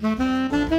Música